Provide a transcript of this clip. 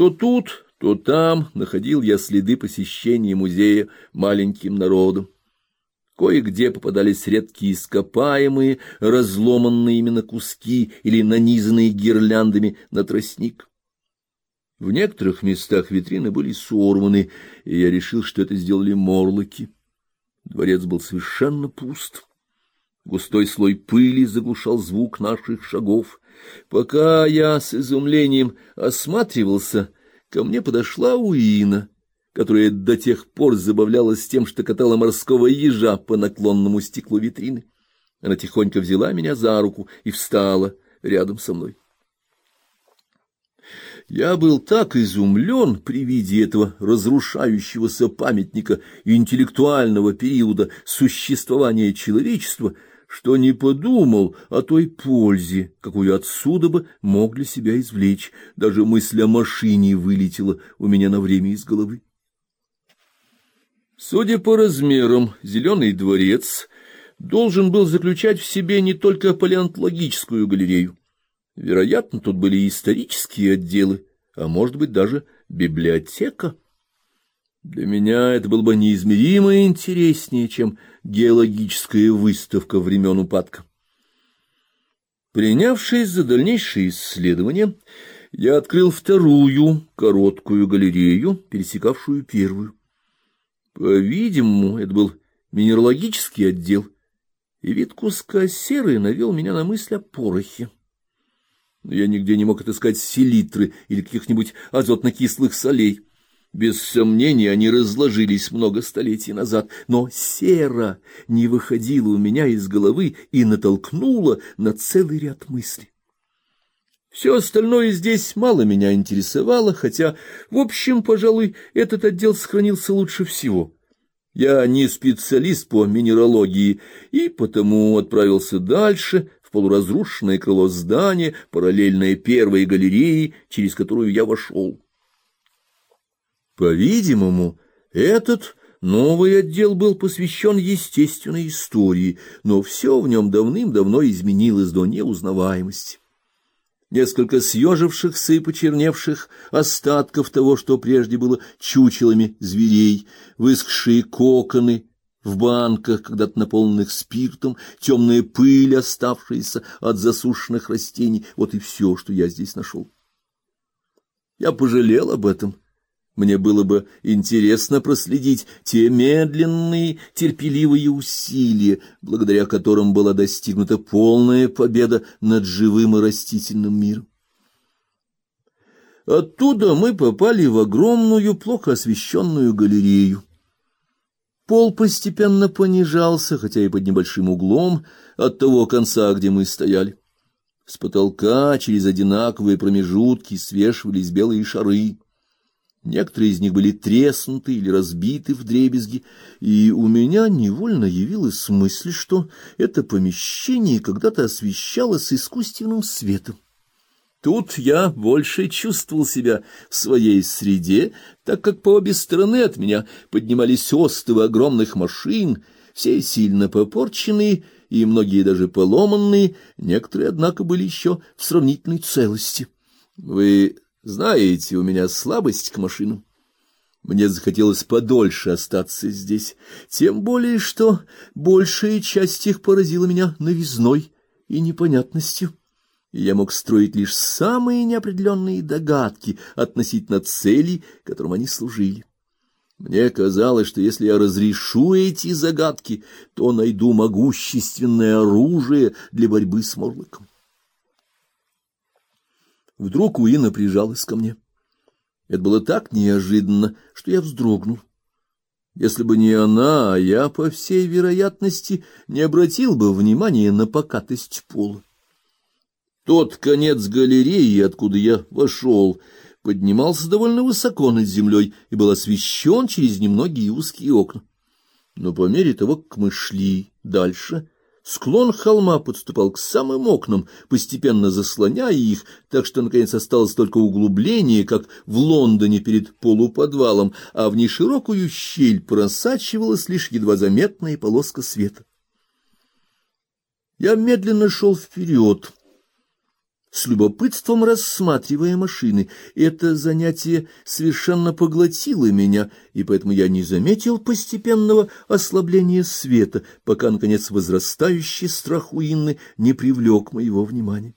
То тут, то там находил я следы посещения музея маленьким народом. Кое-где попадались редкие ископаемые, разломанные именно куски или нанизанные гирляндами на тростник. В некоторых местах витрины были сорваны, и я решил, что это сделали морлоки. Дворец был совершенно пуст. Густой слой пыли заглушал звук наших шагов. Пока я с изумлением осматривался, ко мне подошла Уина, которая до тех пор забавлялась тем, что катала морского ежа по наклонному стеклу витрины. Она тихонько взяла меня за руку и встала рядом со мной. Я был так изумлен при виде этого разрушающегося памятника интеллектуального периода существования человечества, что не подумал о той пользе, какую отсюда бы мог для себя извлечь. Даже мысль о машине вылетела у меня на время из головы. Судя по размерам, зеленый дворец должен был заключать в себе не только палеонтологическую галерею, Вероятно, тут были исторические отделы, а может быть даже библиотека. Для меня это было бы неизмеримо интереснее, чем геологическая выставка времен упадка. Принявшись за дальнейшие исследования, я открыл вторую короткую галерею, пересекавшую первую. По-видимому, это был минералогический отдел, и вид куска серы навел меня на мысль о порохе но я нигде не мог отыскать селитры или каких-нибудь азотно-кислых солей. Без сомнения, они разложились много столетий назад, но сера не выходила у меня из головы и натолкнула на целый ряд мыслей. Все остальное здесь мало меня интересовало, хотя, в общем, пожалуй, этот отдел сохранился лучше всего. Я не специалист по минералогии и потому отправился дальше, в полуразрушенное крыло здания, параллельное первой галерее, через которую я вошел. По-видимому, этот новый отдел был посвящен естественной истории, но все в нем давным-давно изменилось до неузнаваемости. Несколько съежившихся и почерневших остатков того, что прежде было чучелами зверей, выскшие коконы в банках, когда-то наполненных спиртом, темная пыль, оставшаяся от засушенных растений. Вот и все, что я здесь нашел. Я пожалел об этом. Мне было бы интересно проследить те медленные, терпеливые усилия, благодаря которым была достигнута полная победа над живым и растительным миром. Оттуда мы попали в огромную, плохо освещенную галерею. Пол постепенно понижался, хотя и под небольшим углом от того конца, где мы стояли. С потолка через одинаковые промежутки свешивались белые шары. Некоторые из них были треснуты или разбиты вдребезги, и у меня невольно явилась мысль, что это помещение когда-то освещалось искусственным светом. Тут я больше чувствовал себя в своей среде, так как по обе стороны от меня поднимались остовы огромных машин, все сильно попорченные и многие даже поломанные, некоторые, однако, были еще в сравнительной целости. Вы знаете, у меня слабость к машинам. Мне захотелось подольше остаться здесь, тем более, что большая часть их поразила меня новизной и непонятностью я мог строить лишь самые неопределенные догадки относительно целей, которым они служили. Мне казалось, что если я разрешу эти загадки, то найду могущественное оружие для борьбы с Морлоком. Вдруг Уина прижалась ко мне. Это было так неожиданно, что я вздрогнул. Если бы не она, я, по всей вероятности, не обратил бы внимания на покатость пола. Тот конец галереи, откуда я вошел, поднимался довольно высоко над землей и был освещен через немногие узкие окна. Но по мере того, как мы шли дальше, склон холма подступал к самым окнам, постепенно заслоняя их, так что, наконец, осталось только углубление, как в Лондоне перед полуподвалом, а в неширокую щель просачивалась лишь едва заметная полоска света. Я медленно шел вперед, с любопытством рассматривая машины. Это занятие совершенно поглотило меня, и поэтому я не заметил постепенного ослабления света, пока, наконец, возрастающий страх у Инны не привлек моего внимания.